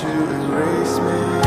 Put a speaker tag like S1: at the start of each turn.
S1: to erase me.